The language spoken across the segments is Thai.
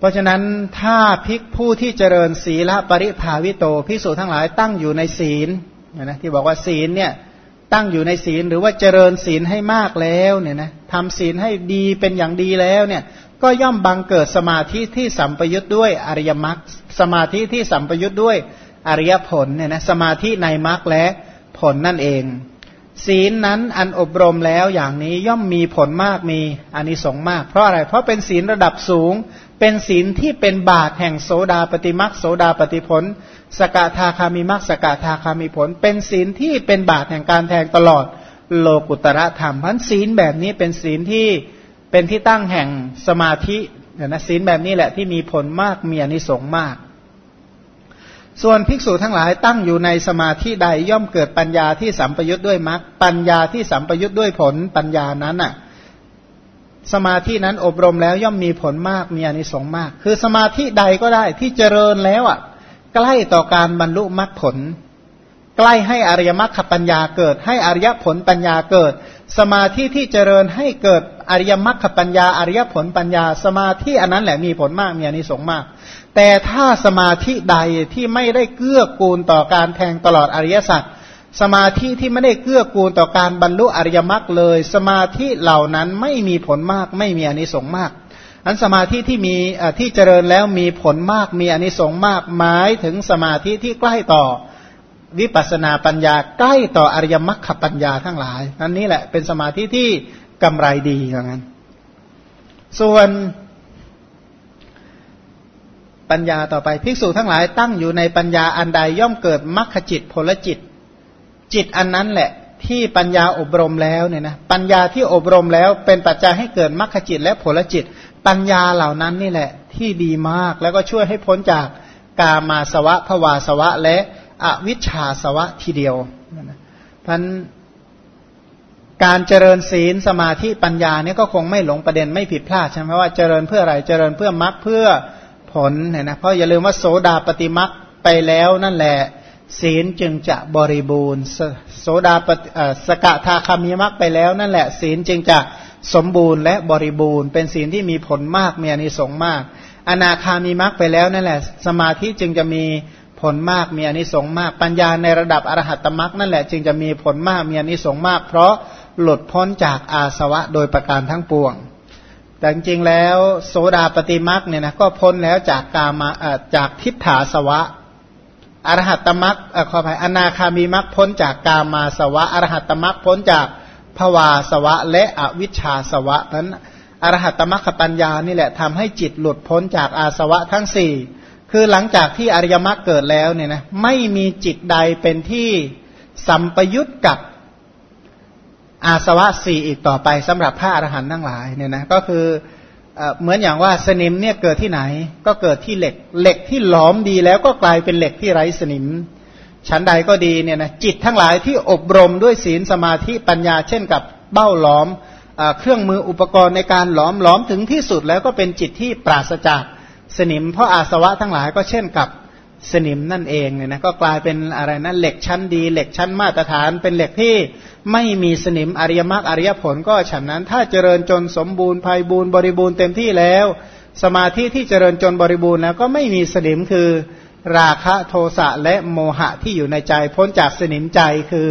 เพราะฉะนั้นถ้าภิกผู้ที่เจริญศีลปริภาวิโตภิกษุทั้งหลายตั้งอยู่ในศีลนะที่บอกว่าศีลเนี่ยตั้งอยู่ในศีลหรือว่าเจริญศีลให้มากแล้วเนี่ยนะทำศีลให้ดีเป็นอย่างดีแล้วเนี่ยก็ย่อมบังเกิดสมาธิที่สัมปยุทธ์ด้วยอริยมรรคสมาธิที่สัมปยุทธ์ด้วยอริยผลเนี่ยนะสมาธิในมรรคและผลนั่นเอง ศีลนั้นอันอบรมแล้วอย่างนี้ย่อมมีผลมากมีอานิสงส์มาก เพราะอะไรเพราะเป็นศีลระดับสูง เป็นศีลที่เป็นบาตแห่งโสดาปฏิมักโสดาปฏิผล สกทาคามิมักสกทาคามิผล เป็นศีลที่เป็นบาตแห่งการแทงตลอดโลกุตระธรรมพันศีลแบบนี้เป็นศีลที่เป็นที่ตั้งแห่งสมาธิเนะศีลแบบนี้แหละที่มีผลมากมีอนิสงส์มาก ส่วนภิกษุทั้งหลายตั้งอยู่ในสมาธิใดย่อมเกิดปัญญาที่สัมปยุทธ์ด้วยมรรคปัญญาที่สัมปยุทธ์ด้วยผลปัญญานั้นอะ สมาธินั้นอบรมแล้วย่อมมีผลมากมีอนิสงส์มาก คือสมาธิใดก็ได้ที่เจริญแล้วอะ ใกล้ต่อการบรรลุมรรคผล ใกล้ให้อริยมรรคปัญญาเกิด ให้อริยผลปัญญาเกิด สมาธิที่เจริญให้เกิดอริยมรรคปัญญา อริยผลปัญญา สมาธิอันนั้นแหละมีผลมากมีอนิสงส์มาก แต่ถ้าสมาธิใดที่ไม่ได้เกื้อกูลต่อการแทงตลอดอริยสัจ สมาธิที่ไม่ได้เกื้อกูลต่อการบรรลุอริยมรรคเลย สมาธิเหล่านั้นไม่มีผลมาก ไม่มีอนิสงส์มากอันสมาธิที่มีที่เจริญแล้วมีผลมากมีอนิสงส์มากหมายถึงสมาธิที่ใกล้ต่อวิปัสนาปัญญาใกล้ต่ออริยมรรคปัญญาทั้งหลายนั่นนี้แหละเป็นสมาธิที่กำไรดีอย่างนั้น ส่วนปัญญาต่อไปภิกษุทั้งหลายตั้งอยู่ในปัญญาอันใดย่อมเกิดมรรคจิตผลจิต จิตอันนั้นแหละที่ปัญญาอบรมแล้วเนี่ยนะปัญญาที่อบรมแล้วเป็นปัจจัยให้เกิดมรรคจิตและผลจิต ปัญญาเหล่านั้นนี่แหละที่ดีมากแล้วก็ช่วยให้พ้นจากกามาสวะภวาสวะ และอวิชชาสวะทีเดียวพันการเจริญศีลสมาธิปัญญาเนี่ยก็คงไม่หลงประเด็นไม่ผิดพลาดใช่ไหมว่าเจริญเพื่ออะไรเจริญเพื่อมรรคเพื่อผลเนี่ยนะเพราะอย่าลืมว่าโสดาปฏิมรรคไปแล้วนั่นแหละ ศีลจึงจะบริบูรณ์ โสดาปสกทาคามีมรรคไปแล้วนั่นแหละ ศีลจึงจะสมบูรณ์และบริบูรณ์ เป็นศีลที่มีผลมากมีอนิสงส์มาก อนาคามีมรรคไปแล้วนั่นแหละ สมาธิจึงจะมีผลมากมีอนิสงส์มาก ปัญญาในระดับอรหัตตมรรคนั่นแหละ จึงจะมีผลมากมีอนิสงส์มาก เพราะหลุดพ้นจากอาสวะโดยประการทั้งปวง แต่จริงแล้วโสดาปฏิมรรคเนี่ยนะก็พ้นแล้วจากกามาจากทิฏฐาสวะ อรหัตตมักขออภัยอนาคามีมักพ้นจากกามาสวะ อรหัตตมักพ้นจากภวาสวะ และอวิชชาสวะนั้นอรหัตตมรักปัญญานี่แหละทำให้จิตหลุดพ้นจากอาสวะทั้งสี่คือหลังจากที่อริยมรรคเกิดแล้วเนี่ยนะไม่มีจิตใดเป็นที่สัมปยุตกับอาสวะสี่อีกต่อไปสำหรับพระอรหันต์ทั้งหลายเนี่ยนะก็คือ เหมือนอย่างว่าสนิมเนี่ยเกิดที่ไหน ก็เกิดที่เหล็ก เหล็กที่หลอมดีแล้วก็กลายเป็นเหล็กที่ไร้สนิม ชั้นใดก็ดีเนี่ยนะจิตทั้งหลายที่อบรมด้วยศีลสมาธิปัญญา เช่นกับเบ้าหลอมเครื่องมืออุปกรณ์ในการหลอมหลอมถึงที่สุดแล้วก็เป็นจิตที่ปราศจากสนิม เพราะอาสวะทั้งหลายก็เช่นกับ สนิมนั่นเองเนี่ยนะก็กลายเป็นอะไรนะเหล็กชั้นดี เหล็กชั้นมาตรฐาน เป็นเหล็กที่ไม่มีสนิมอริยมรรคอริยผลก็ฉันนั้น ถ้าเจริญจนสมบูรณ์ภัยบูรณ์บริบูรณ์เต็มที่แล้ว สมาธิที่เจริญจนบริบูรณ์แล้วก็ไม่มีสนิมคือราคะโทสะและโมหะที่อยู่ในใจ พ้นจากสนิมใจคือ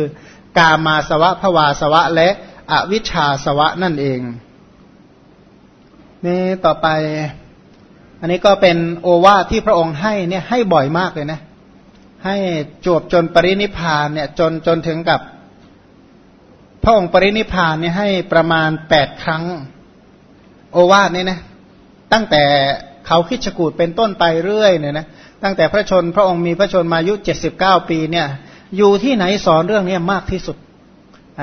กามาสวะภวาสวะและอวิชชาสวะนั่นเอง นี่ต่อไป อันนี้ก็เป็นโอวาทที่พระองค์ให้เนี่ยให้บ่อยมากเลยนะ ให้จวบจนปรินิพานเนี่ยจนจนถึงกับ พระองค์ปรินิพานเนี่ยให้ประมาณแปดครั้ง โอวาทเนี่ยนะตั้งแต่เขาคิดฉกูดเป็นต้นไปเรื่อยเนี่ยนะตั้งแต่พระชนพระองค์มีพระชนมายุเจ็ดสิบเก้าปีเนี่ย อยู่ที่ไหนสอนเรื่องนี้มากที่สุด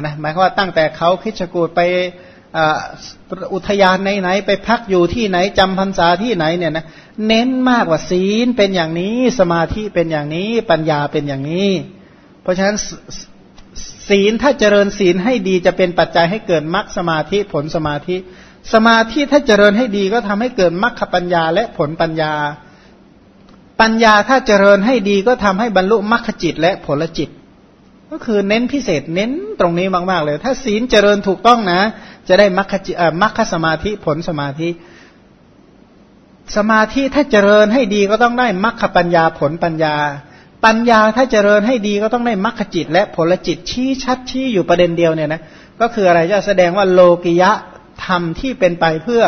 นะหมายความว่าตั้งแต่เขาคิดฉกูดไป อุทยานไหนๆไปพักอยู่ที่ไหนจำพรรษาที่ไหนเนี่ยนะเน้นมากว่าศีลเป็นอย่างนี้ สมาธิเป็นอย่างนี้ปัญญาเป็นอย่างนี้ เพราะฉะนั้นศีลถ้าเจริญศีลให้ดีจะเป็นปัจจัยให้เกิดมรรคสมาธิผลสมาธิ สมาธิถ้าเจริญให้ดีก็ทำให้เกิดมรรคปัญญาและผลปัญญา ปัญญาถ้าเจริญให้ดีก็ทำให้บรรลุมรรคจิตและผลจิต ก็คือเน้นพิเศษเน้นตรงนี้มาก ๆ เลย ถ้าศีลเจริญถูกต้องนะ จะได้มรรคมรรคสมาธิผลสมาธิ สมาธิถ้าเจริญให้ดีก็ต้องได้มรรคปัญญาผลปัญญา ปัญญาถ้าเจริญให้ดีก็ต้องได้มรรคจิต และผลจิตชี้ชัดชี้อยู่ประเด็นเดียวเนี่ยนะก็คืออะไรจะแสดงว่าโลกิยะธรรมที่เป็นไปเพื่อ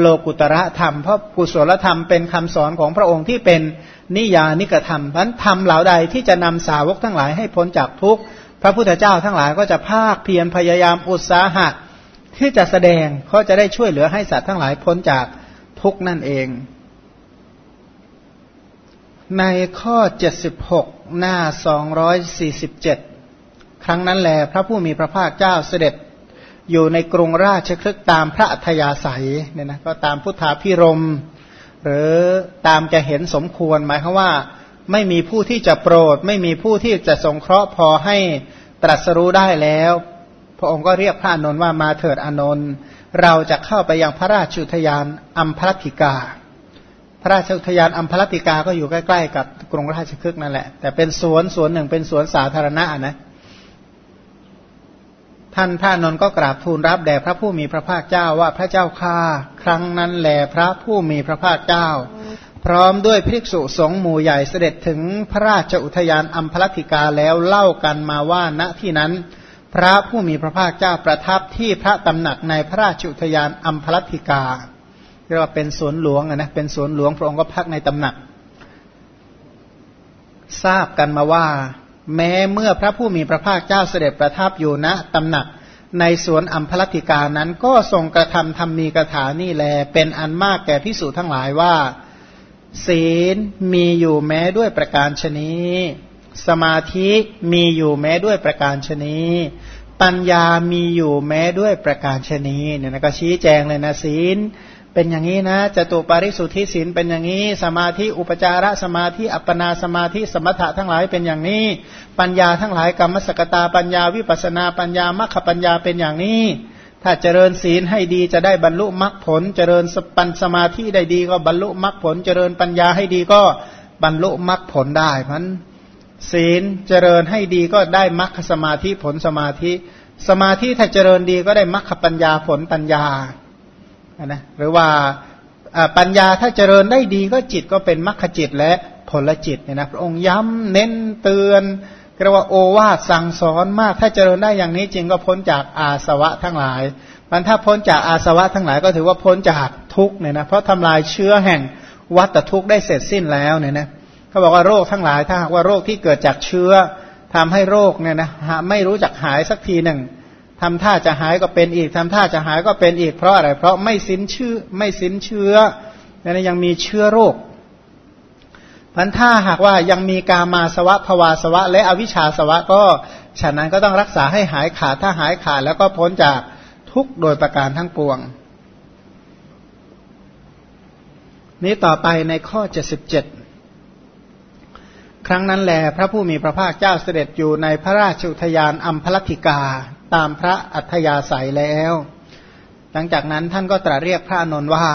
โลกุตระธรรม เพราะกุศลธรรมเป็นคำสอนของพระองค์ที่เป็นนิยานิกธรรมพันธรรมเหล่าใดที่จะนำสาวกทั้งหลายให้พ้นจากทุกข์พระพุทธเจ้าทั้งหลายก็จะภาคเพียรพยายามอุตสาหะ ที่จะแสดงเขาจะได้ช่วยเหลือให้สัตว์ทั้งหลายพ้นจากทุกนั่นเอง ในข้อ 76 หน้า 247 ครั้งนั้นแล พระผู้มีพระภาคเจ้าเสด็จอยู่ในกรุงราชคลึกตามพระอัธยาศัยเนี่ยนะก็ตามพุทธาพิรม หรือตามจะเห็นสมควรหมายความว่า ไม่มีผู้ที่จะโปรด ไม่มีผู้ที่จะสงเคราะห์พอให้ตรัสรู้ได้แล้ว พระองค์ก็เรียกพระอนนท์ว่ามาเถิดอนนท์เราจะเข้าไปยังพระราชุทยานอัมพลติกา พระราชุทยานอัมพลติกาก็อยู่ใกล้ๆกับกรุงราชคฤห์นั่นแหละ แต่เป็นสวนสวนหนึ่งเป็นสวนสาธารณะนะท่านพระนนท์ก็กราบทูลรับแด่พระผู้มีพระภาคเจ้าว่าพระเจ้าข้าครั้งนั้นแหลพระผู้มีพระภาคเจ้า พร้อมด้วยภิกษุสงฆ์หมู่ใหญ่เสด็จถึงพระราชอุทยานอัมพลติกาแล้วเล่ากันมาว่าณที่นั้น พระผู้มีพระภาคเจ้าประทับที่พระตำหนักในพระราชุทยานอัมพลัติกาเรียกว่าเป็นสวนหลวงนะเป็นสวนหลวงพระองค์ก็พักในตำหนัก ทราบกันมาว่า แม้เมื่อพระผู้มีพระภาคเจ้าเสด็จประทับอยู่ณตำหนักในสวนอัมพลัติกานั้นก็ทรงกระทำธรรมมีกถานี่แล เป็นอันมากแก่พิสูจทั้งหลายว่า ศีลมีอยู่แม้ด้วยประการชนี้ สมาธิมีอยู่แม้ด้วยประการชนีปัญญามีอยู่แม้ด้วยประการชนีเนี่ยนะก็ชี้แจงเลยนะศีลเป็นอย่างนี้นะจตุปาริสุทธิศีลเป็นอย่างนี้ สมาธิอุปจารสมาธิอัปปนาสมาธิสมถะทั้งหลายเป็นอย่างนี้ ปัญญาทั้งหลายกรรมสกตาปัญญาวิปัสนาปัญญามรรคปัญญาเป็นอย่างนี้ ถ้าเจริญศีลให้ดีจะได้บรรลุมรรคผล เจริญสปัญสมาธิได้ดีก็บรรลุมรรคผล เจริญปัญญาให้ดีก็บรรลุมรรคผลได้เพราะ ศีลเจริญให้ดีก็ได้มรรคสมาธิผลสมาธิ สมาธิถ้าเจริญดีก็ได้มรรคปัญญาผลปัญญานะหรือว่าปัญญาถ้าเจริญได้ดีก็จิตก็เป็นมรรคจิตและผลจิตเนี่ยนะพระองค์ย้ำเน้นเตือนเรียกว่าโอวาทสั่งสอนมาก ถ้าเจริญได้อย่างนี้จริงก็พ้นจากอาสวะทั้งหลายมันถ้าพ้นจากอาสวะทั้งหลายก็ถือว่าพ้นจากทุกเนี่ยนะเพราะทำลายเชื้อแห่งวัตทุกข์ได้เสร็จสิ้นแล้วเนี่ยนะ เขาบอกว่าโรคทั้งหลายถ้าหากว่าโรคที่เกิดจากเชื้อทำให้โรคเนี่ยนะไม่รู้จักหายสักทีหนึ่งทำท่าจะหายก็เป็นอีกทำท่าจะหายก็เป็นอีกเพราะอะไร เพราะไม่สิ้นเชื้อไม่สิ้นเชื้อนะยังมีเชื้อโรคพันถ้าหากว่ายังมีกามาสวะภวาสวะ และอวิชชาสวะก็ฉะนั้นก็ต้องรักษาให้หายขาดถ้าหายขาดแล้วก็พ้นจากทุกโดยประการทั้งปวง นี้ต่อไปในข้อเจ็ดสิบเจ็ด ครั้งนั้นแลพระผู้มีพระภาคเจ้าเสด็จอยู่ในพระราชอุทยานอัมพลติกาตามพระอัธยาศัยแล้ว หลังจากนั้นท่านก็ตรัสเรียกพระอนนท์ว่า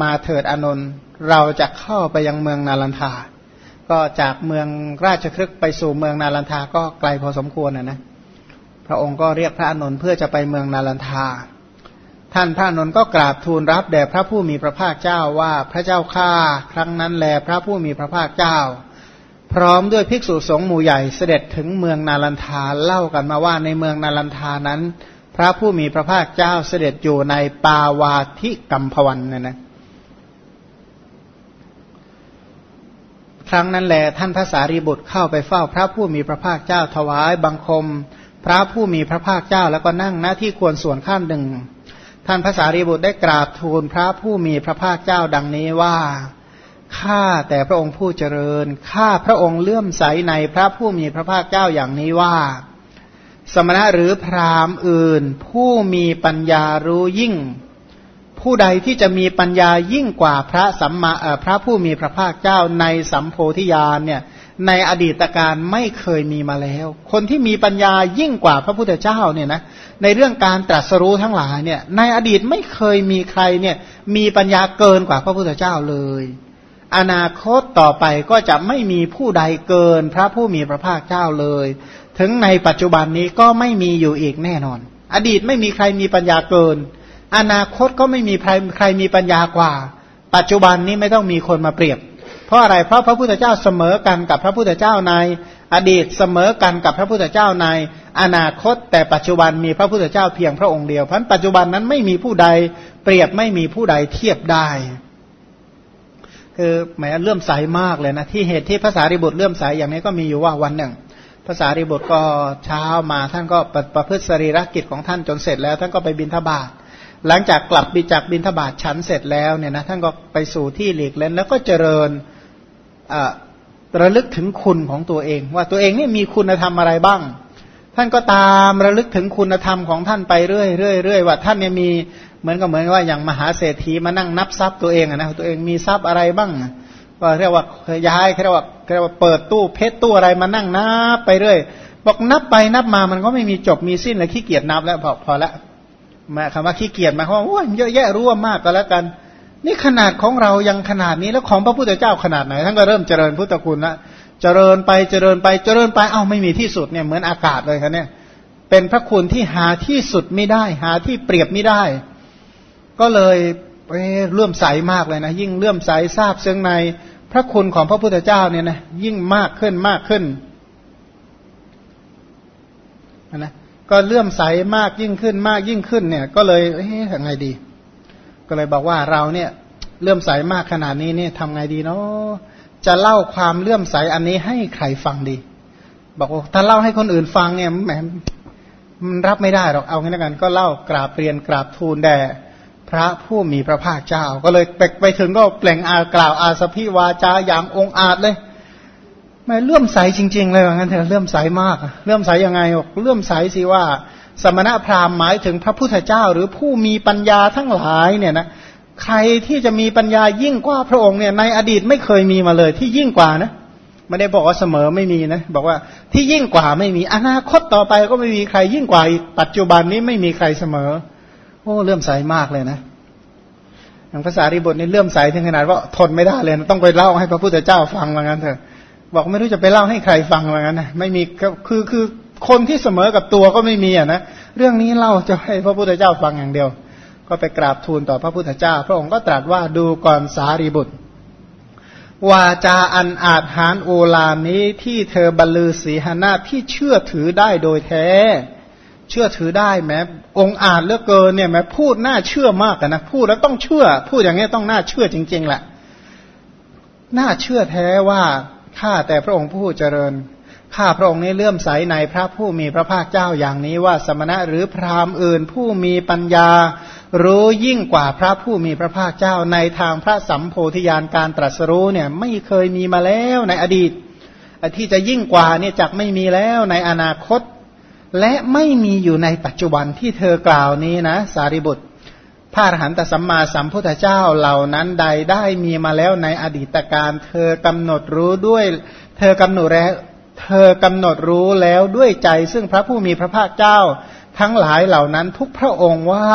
มาเถิดอนนท์เราจะเข้าไปยังเมืองนาลันทา ก็จากเมืองราชครึกไปสู่เมืองนาลันทาก็ไกลพอสมควรนะนะ พระองค์ก็เรียกพระอนนท์เพื่อจะไปเมืองนาลันทา ท่านพระอนนท์ก็กราบทูลรับแด่พระผู้มีพระภาคเจ้าว่าพระเจ้าข้าครั้งนั้นแลพระผู้มีพระภาคเจ้า พร้อมด้วยภิกษุสงฆ์หมู่ใหญ่เสด็จถึงเมืองนาลันทาเล่ากันมาว่าในเมืองนาลันทานั้น พระผู้มีพระภาคเจ้าเสด็จอยู่ในปาวาทิกัมพวันเนี่ยนะครั้งนั้นแหละท่านพระสารีบุตรเข้าไปเฝ้าพระผู้มีพระภาคเจ้าถวายบังคม พระผู้มีพระภาคเจ้าแล้วก็นั่งหน้าที่ควรส่วนข้างหนึ่ง ท่านพระสารีบุตรได้กราบทูลพระผู้มีพระภาคเจ้าดังนี้ว่า ข้าแต่พระองค์ผู้เจริญ ข้าพระองค์เลื่อมใสในพระผู้มีพระภาคเจ้าอย่างนี้ว่า สมณะหรือพราหมณ์อื่น ผู้มีปัญญารู้ยิ่ง ผู้ใดที่จะมีปัญญายิ่งกว่าพระสัมมาพระผู้มีพระภาคเจ้าในสัมโพธิญาณเนี่ยในอดีตการไม่เคยมีมาแล้ว คนที่มีปัญญายิ่งกว่าพระพุทธเจ้าเนี่ยนะ ในเรื่องการตรัสรู้ทั้งหลายเนี่ย ในอดีตไม่เคยมีใครเนี่ยมีปัญญาเกินกว่าพระพุทธเจ้าเลย อนาคตต่อไปก็จะไม่มีผู้ใดเกินพระผู้มีพระภาคเจ้าเลย ถึงในปัจจุบันนี้ก็ไม่มีอยู่อีกแน่นอน อดีตไม่มีใครมีปัญญาเกิน อนาคตก็ไม่มีใครใครมีปัญญากว่า ปัจจุบันนี้ไม่ต้องมีคนมาเปรียบ เพราะอะไรเพราะพระพุทธเจ้าเสมอกันกับพระพุทธเจ้าใน อดีตเสมอกันกับพระพุทธเจ้าใน อนาคต แต่ปัจจุบันมีพระพุทธเจ้าเพียงพระองค์เดียวเพราะปัจจุบันนั้นไม่มีผู้ใดเปรียบไม่มีผู้ใดเทียบได้ คือแหมเลื่อมใสมากเลยนะที่เหตุที่ภาษาริบุตรเลื่อมใสอย่างนี้ก็มีอยู่ว่าวันหนึ่งภาษาริบุตรก็เช้ามาท่านก็ประพฤติสรีรกิจของท่านจนเสร็จแล้วท่านก็ไปบินทบาทหลังจากกลับบิจากบินทบาทฉันเสร็จแล้วเนี่ยนะท่านก็ไปสู่ที่หลีกเล่นแล้วก็เจริญระลึกถึงคุณของตัวเอง ว่าตัวเองนี่มีคุณธรรมอะไรบ้าง ท่านก็ตามระลึกถึงคุณธรรมของท่านไปเรื่อยเรื่อยเรื่อยว่าท่านเนี่ยมี เหมือนกับเหมือนว่าอย่างมหาเศรษฐีมานั่งนับทรัพย์ตัวเองนะตัวเองมีทรัพย์อะไรบ้างก็เรียกว่าย้ายเรียกว่าเรียกว่าเปิดตู้เพชรตู้อะไรมานั่งนับไปเรื่อยบอกนับไปนับมามันก็ไม่มีจบมีสิ้นเลยขี้เกียจนับแล้วพอพอละมาคำว่าขี้เกียจมาเขาว่าเยอะแยะรู้ว่ามากก็แล้วกัน นี่ขนาดของเรายังขนาดนี้แล้วของพระพุทธเจ้าขนาดไหนท่านก็เริ่มเจริญพุทธคุณละเจริญไปเจริญไปเจริญไปเอ้าไม่มีที่สุดเนี่ยเหมือนอากาศเลยครับเนี่ยเป็นพระคุณที่หาที่สุดไม่ได้ หาที่เปรียบไม่ได้ ก็เลยเลื่อมใสมากเลยนะ ยิ่งเลื่อมใสทราบซึ่งในพระคุณของพระพุทธเจ้าเนี่ยนะยิ่งมากขึ้นมากขึ้นนะก็เลื่อมใสมากยิ่งขึ้นมากยิ่งขึ้นเนี่ย ก็เลยเฮ้ยทำไงดี ก็เลยบอกว่าเราเนี่ยเลื่อมใสมากขนาดนี้เนี่ยทำไงดีเนาะจะเล่าความเลื่อมใสอันนี้ให้ใครฟังดี บอกว่าถ้าเล่าให้คนอื่นฟังเนี่ยแหมมันรับไม่ได้หรอกเอางี้แล้วกัน ก็เล่ากราบเรียนกราบทูลแด่ พระผู้มีพระภาคเจ้า ก็เลยไปไปถึงก็เปลงอากล่าวอาสพิวาจาอย่างองอาจเลยไม่เลื่อมใสจริง ๆ เลยว่างั้นเถอะเลื่อมใสมากเลื่อมใสยังไงเลื่อมใสสิว่า สมณพราหมณ์หมายถึงพระพุทธเจ้า หรือผู้มีปัญญาทั้งหลายเนี่ยนะใครที่จะมีปัญญายิ่งกว่าพระองค์เนี่ยในอดีตไม่เคยมีมาเลยที่ยิ่งกว่านะไม่ได้บอกว่าเสมอไม่มีนะบอกว่าที่ยิ่งกว่าไม่มีอนาคตต่อไปก็ไม่มีใครยิ่งกว่าปัจจุบันนี้ไม่มีใครเสมอ โอ้เลื่อมใสมากเลยนะอย่างภาษาริบุตรนี่เลื่อมใสถึงขนาดว่าทนไม่ได้เลยนะต้องไปเล่าให้พระพุทธเจ้าฟังว่างั้นเถอะ บอกไม่รู้จะไปเล่าให้ใครฟังว่างั้นนะไม่มีคือคือคนที่เสมอกับตัวก็ไม่มีอะนะเรื่องนี้เล่าจะให้พระพุทธเจ้าฟังอย่างเดียว ก็ไปกราบทูลต่อพระพุทธเจ้า พระองค์ก็ตรัสว่าดูก่อนสารีบุตรวาจาอันอาจหารโอลานี้ที่เธอบรรลือสีหนาที่เชื่อถือได้โดยแท้ เชื่อถือได้แม้องอาจเลือกเกินเนี่ยแม้พูดน่าเชื่อมากนะพูดแล้วต้องเชื่อ พูดอย่างนี้ต้องน่าเชื่อจริง ๆแหละน่าเชื่อแท้ว่าข้าแต่พระองค์ผู้เจริญข้าพระองค์นี้เลื่อมใสในพระผู้มีพระภาคเจ้าอย่างนี้ว่าสมณะหรือพราหมณ์อื่นผู้มีปัญญา รู้ยิ่งกว่าพระผู้มีพระภาคเจ้าในทางพระสัมโพธิญาณการตรัสรู้เนี่ยไม่เคยมีมาแล้วในอดีตที่จะยิ่งกว่าเนี่ยจักไม่มีแล้วในอนาคต และไม่มีอยู่ในปัจจุบันที่เธอกล่าวนี้นะ สารีบุตรพระอรหันตสัมมาสัมพุทธเจ้าเหล่านั้นใดได้มีมาแล้วในอดีตการ เธอกำหนดรู้ด้วย เธอกำหนดแล้วเธอกำหนดรู้แล้วด้วยใจ ซึ่งพระผู้มีพระภาคเจ้า ทั้งหลายเหล่านั้นทุกพระองค์ว่า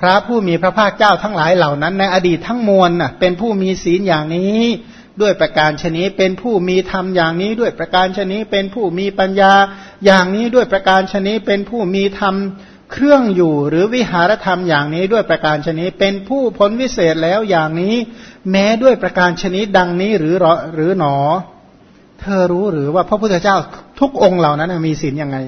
พระผู้มีพระภาคเจ้าทั้งหลายเหล่านั้น ในอดีตทั้งมวลน่ะเป็นผู้มีศีลอย่างนี้ ด้วยประการชนิเป็นผู้มีธรรมอย่างนี้ด้วยประการชนิเป็นผู้มีปัญญาอย่างนี้ด้วยประการชนิเป็นผู้มีธรรมเครื่องอยู่หรือวิหารธรรมอย่างนี้ด้วยประการชนิดเป็นผู้พ้นวิเศษแล้วอย่างนี้ แม้ด้วยประการชนิดดังนี้หรือหรือหนอ เธอรู้หรือว่าพระพุทธเจ้าทุกองค์เหล่านั้นมีศีลยังไง